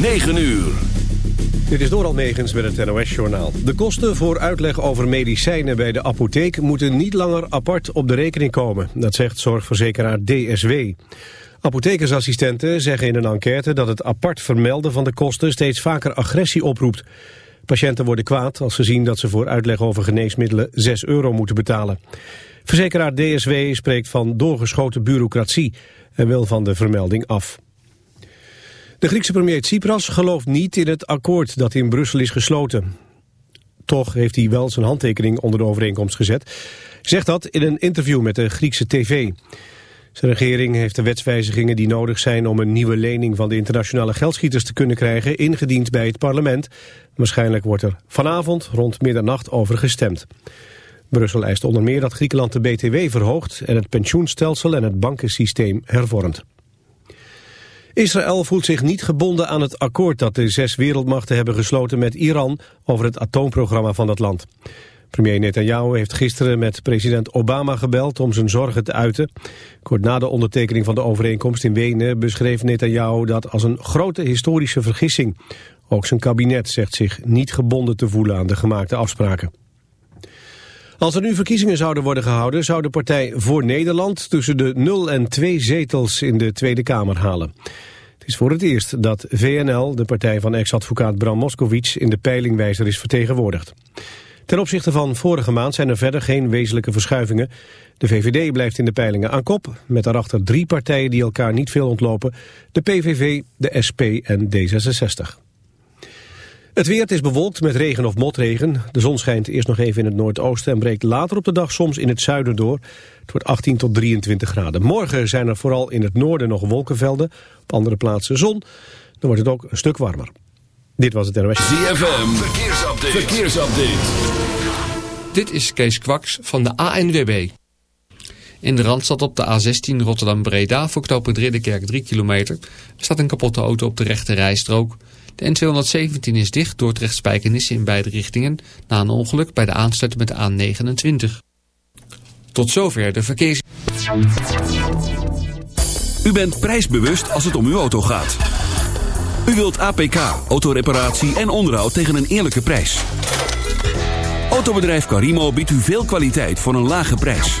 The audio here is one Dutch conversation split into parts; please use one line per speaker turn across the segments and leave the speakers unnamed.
9 uur.
Dit is Doral Megens met het NOS-journaal. De kosten voor uitleg over medicijnen bij de apotheek... moeten niet langer apart op de rekening komen. Dat zegt zorgverzekeraar DSW. Apothekersassistenten zeggen in een enquête... dat het apart vermelden van de kosten steeds vaker agressie oproept. Patiënten worden kwaad als ze zien dat ze voor uitleg over geneesmiddelen 6 euro moeten betalen. Verzekeraar DSW spreekt van doorgeschoten bureaucratie en wil van de vermelding af. De Griekse premier Tsipras gelooft niet in het akkoord dat in Brussel is gesloten. Toch heeft hij wel zijn handtekening onder de overeenkomst gezet. Zegt dat in een interview met de Griekse tv. Zijn regering heeft de wetswijzigingen die nodig zijn om een nieuwe lening van de internationale geldschieters te kunnen krijgen ingediend bij het parlement. Waarschijnlijk wordt er vanavond rond middernacht over gestemd. Brussel eist onder meer dat Griekenland de BTW verhoogt en het pensioenstelsel en het bankensysteem hervormt. Israël voelt zich niet gebonden aan het akkoord dat de zes wereldmachten hebben gesloten met Iran over het atoomprogramma van dat land. Premier Netanyahu heeft gisteren met president Obama gebeld om zijn zorgen te uiten. Kort na de ondertekening van de overeenkomst in Wenen beschreef Netanyahu dat als een grote historische vergissing. Ook zijn kabinet zegt zich niet gebonden te voelen aan de gemaakte afspraken. Als er nu verkiezingen zouden worden gehouden... zou de partij Voor Nederland tussen de 0 en 2 zetels in de Tweede Kamer halen. Het is voor het eerst dat VNL, de partij van ex-advocaat Bram Moskowitz... in de peilingwijzer is vertegenwoordigd. Ten opzichte van vorige maand zijn er verder geen wezenlijke verschuivingen. De VVD blijft in de peilingen aan kop, met daarachter drie partijen die elkaar niet veel ontlopen. De PVV, de SP en D66. Het weer is bewolkt met regen of motregen. De zon schijnt eerst nog even in het noordoosten en breekt later op de dag soms in het zuiden door. Het wordt 18 tot 23 graden. Morgen zijn er vooral in het noorden nog wolkenvelden. Op andere plaatsen zon. Dan wordt het ook een stuk warmer. Dit was het NOS.
ZFM, verkeersupdate. verkeersupdate.
Dit is Kees Kwaks van de ANWB. In de Randstad op de A16 Rotterdam-Breda voor knooppunt Ridderkerk 3 kilometer... staat een kapotte auto op de rechte rijstrook... De N217 is dicht door Spijkenissen in beide richtingen... na een ongeluk bij de aansluiting met de A29. Tot zover de verkeers...
U bent prijsbewust als het om uw auto gaat. U wilt APK, autoreparatie en onderhoud tegen een eerlijke prijs. Autobedrijf Carimo biedt u veel kwaliteit voor een lage prijs.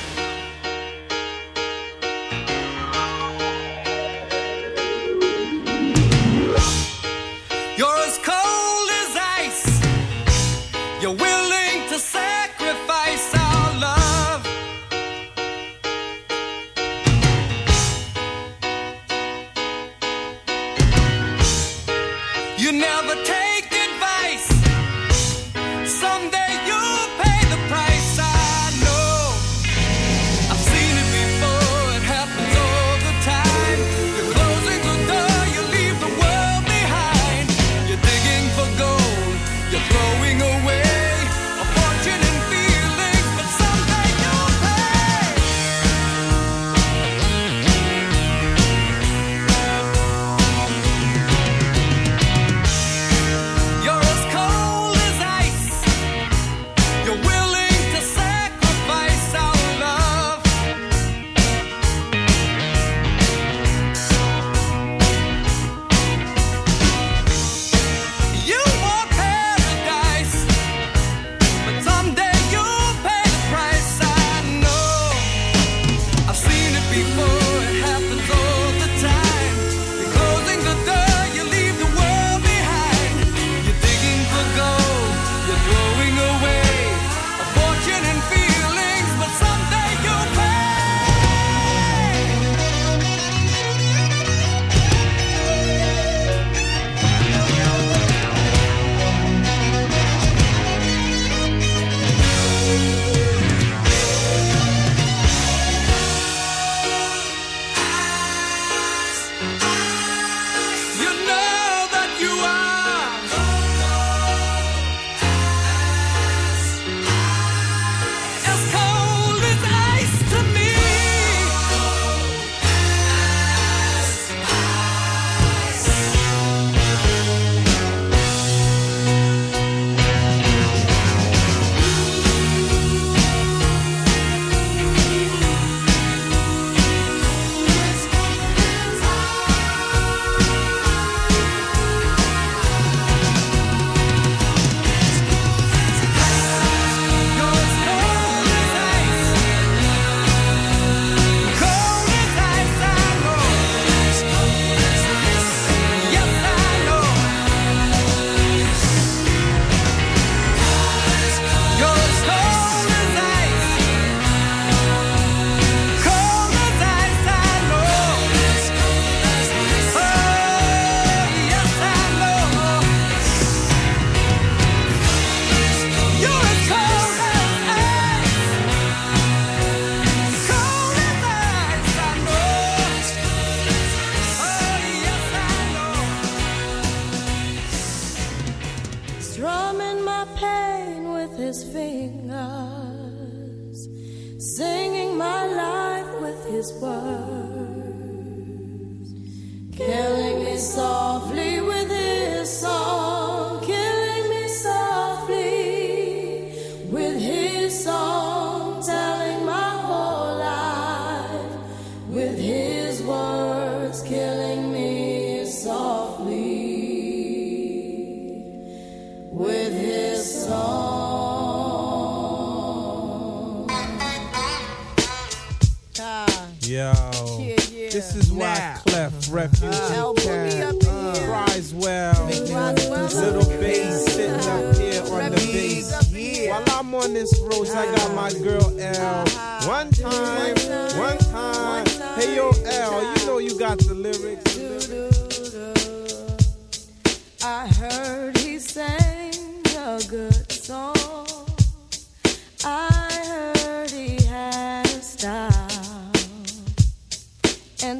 refuge.
Uh, uh, well. Little bass sitting up here on the bass.
While
I'm on this roast, I got my girl L. One time, one time. Hey yo, L, you know you got the lyrics. The
lyrics. I heard.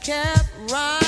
kept right.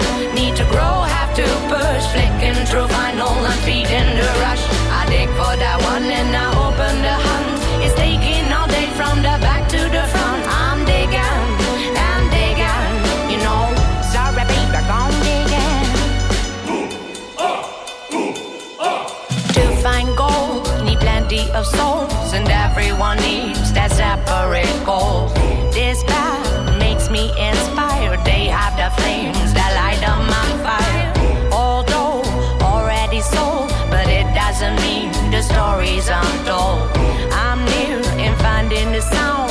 need to grow have to push, flicking through vinyl and feeding the rush. I dig for that one and I open the hunt. It's taking all day from the back to the front. I'm digging and digging, you know. Sorry, baby, I'm digging. To find gold, need plenty of souls, and everyone needs that separate goal. This path makes me inspired. They have the flames that light up my fire Although already sold, but it doesn't mean the stories untold. I'm near in finding the sound.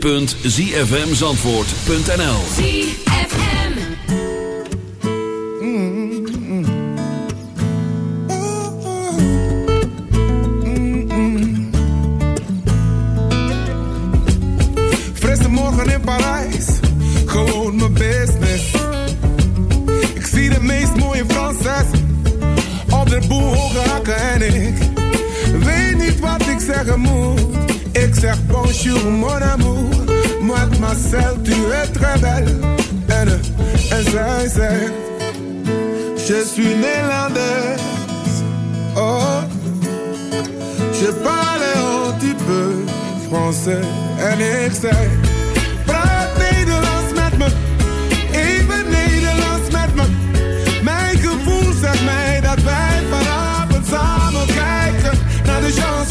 www.zfmzandvoort.nl
mon amour, moi de ma selle, tu es très belle. N, S, A, Je suis néerlandaise. Oh, je parle un petit peu français. En ik zei, praat Nederlands met me. Even Nederlands met me. Mijn gevoel zegt mij dat wij vanavond samen kijken naar de gens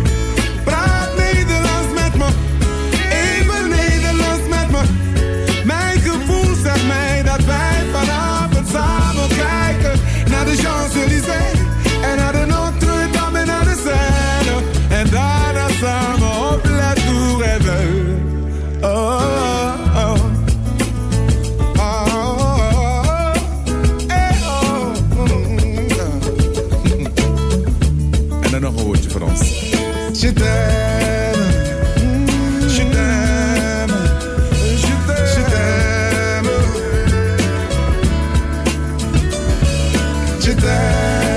te
der.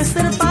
whistle by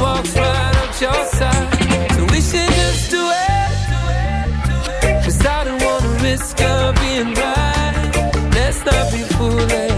walks right up your side. So we should just do it. Cause I don't wanna risk her being right. Let's not be foolish.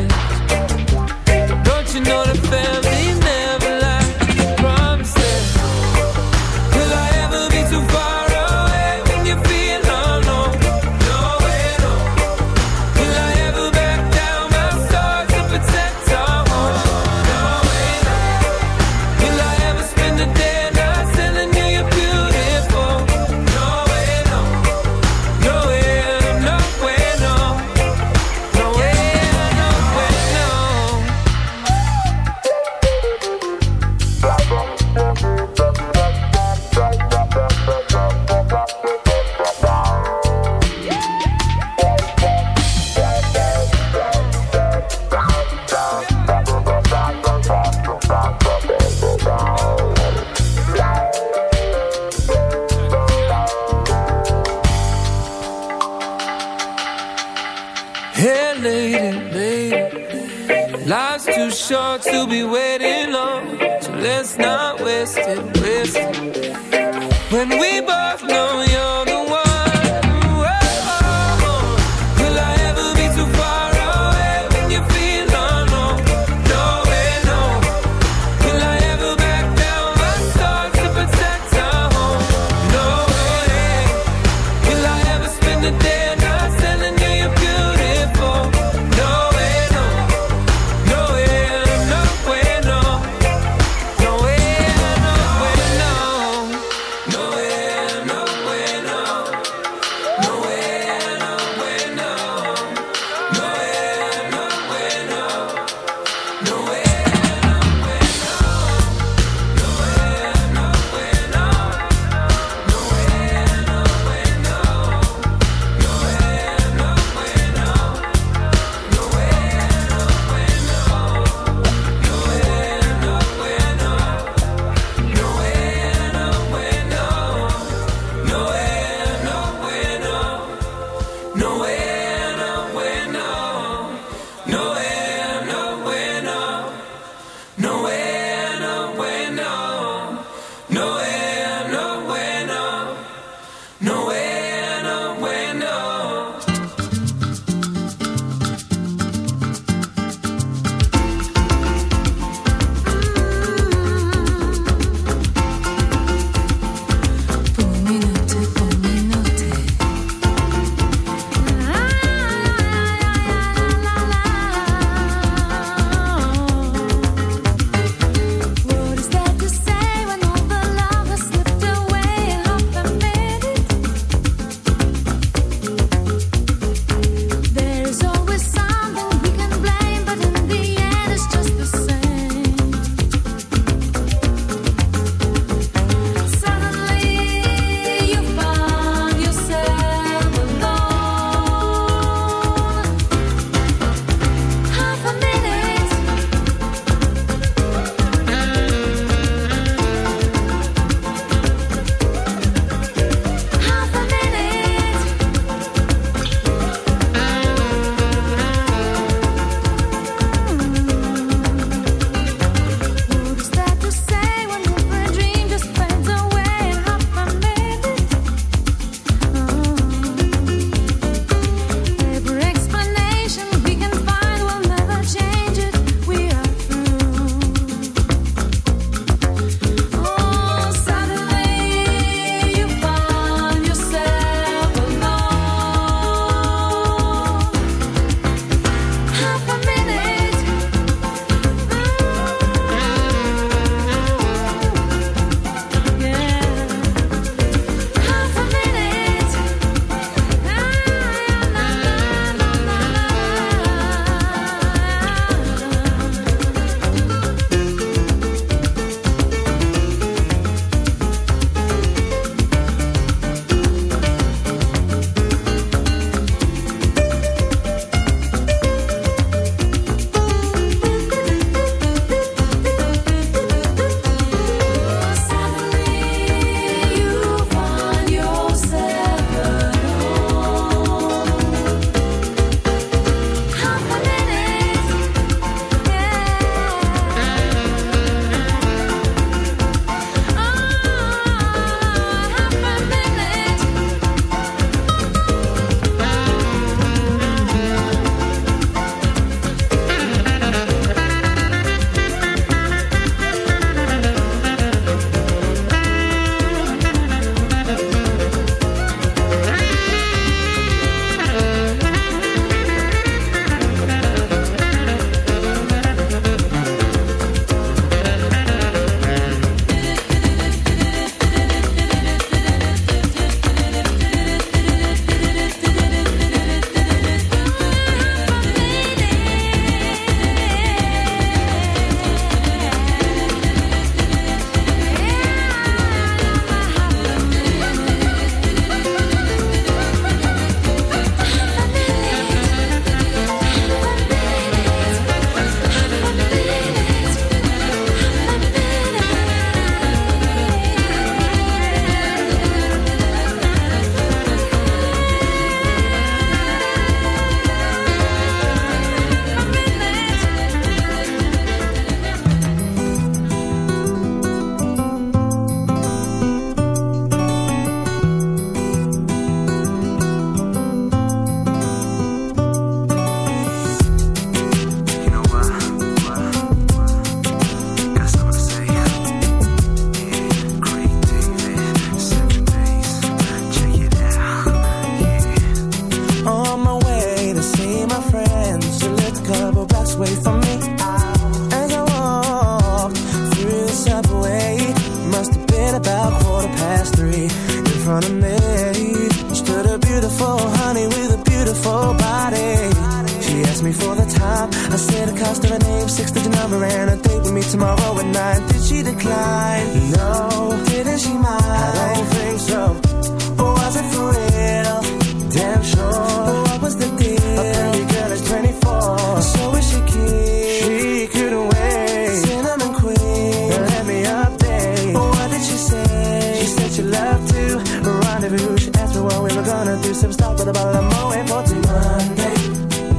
Asked me what we were gonna do, some stuff, but about I'm away for Monday.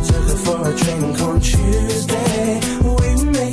Took her for a train on Tuesday. We made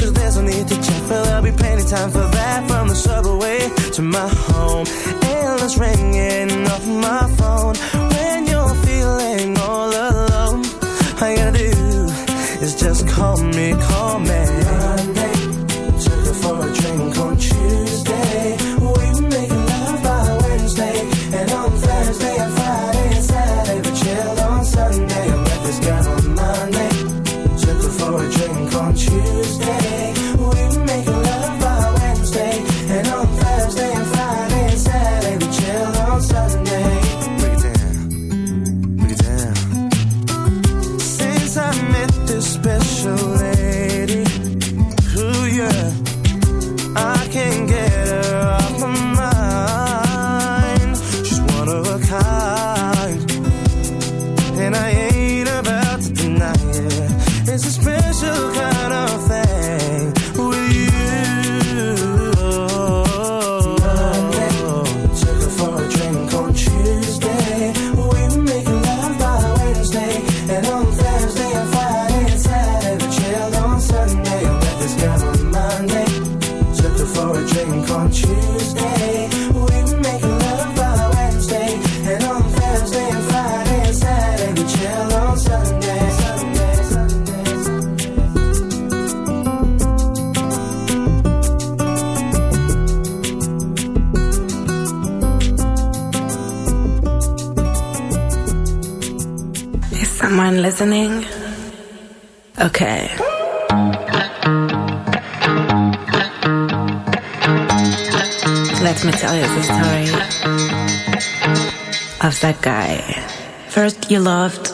cause there's no need to check, for there'll be plenty time for that. From the subway to my home, endless ringing off my phone. When you're feeling all alone, all you gotta do is just call me, call me. you loved.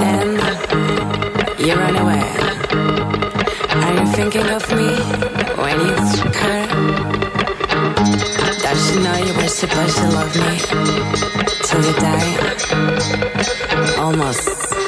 and
you run away. Are you thinking of me when you occur? Does she you know you were supposed to love me till you die? Almost.